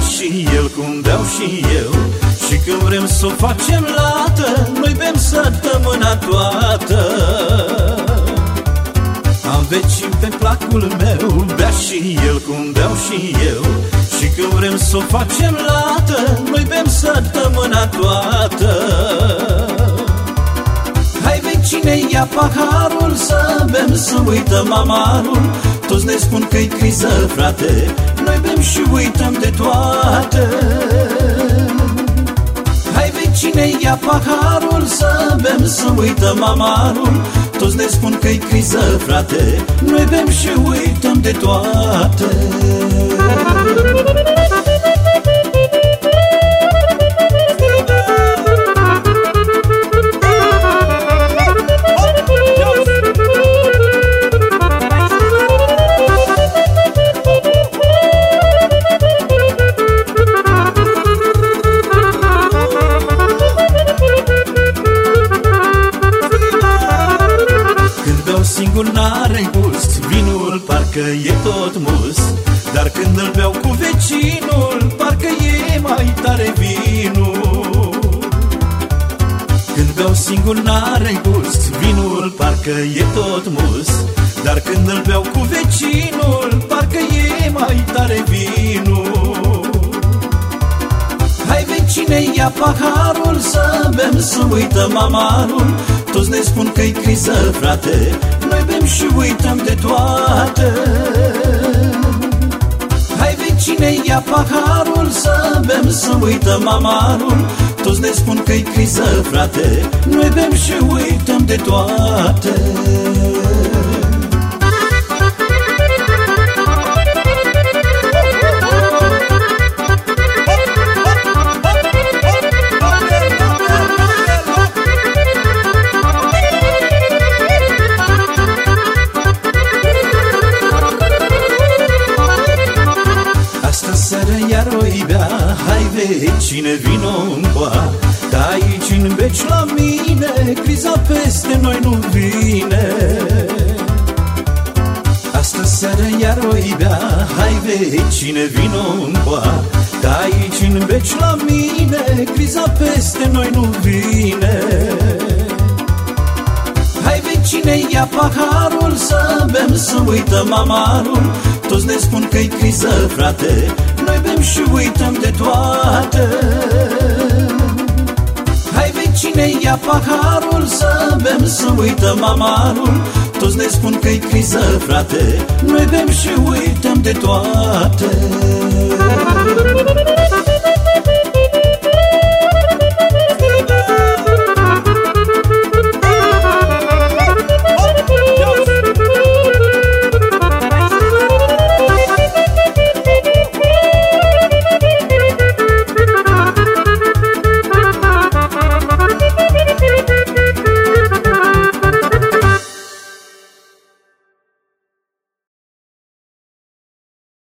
și eu. Și când vrem să o facem lată Noi bem săptămâna toată. Am vecin pe placul meu Bea și el cum beau și eu. Și când vrem să o facem lată Noi bem săptămâna toată Hai vecine, ia paharul Să bem, să uităm amarul. Toți ne spun că-i criză, frate Noi bem și uităm de toate. Hai vecine, ia paharul Să bem, să uităm amarul. Toți ne spun că-i criză, frate Noi bem și uităm de toate singur n-are gust Vinul parcă e tot mus. Dar când îl beau cu vecinul Parcă e mai tare vinul. Când beau singur n-are gust Vinul parcă e tot mus. Dar când îl beau cu vecinul Hai vecine, ia paharul Să bem, să uităm amarul. Toți ne spun că-i criză, frate Noi bem și uităm de toate. Hai vecine, ia paharul Să bem, să uităm amarul. Toți ne spun că-i criză, frate Noi bem și uităm de toate Hai vecine, vino încoa Că aici în beci la mine Criza peste noi nu vine. Astă seară iar o bea Hai vecine, vino încoa Că aici în beci la mine Criza peste noi nu vine. Hai vecine, ia paharul Să bem, să uităm amarul. Toți ne spun că-i criză, frate Noi bem și uităm de toate. Hai vecine, ia paharul Să bem, să uităm amarul. Toți ne spun că-i criză, frate Noi bem și uităm de toate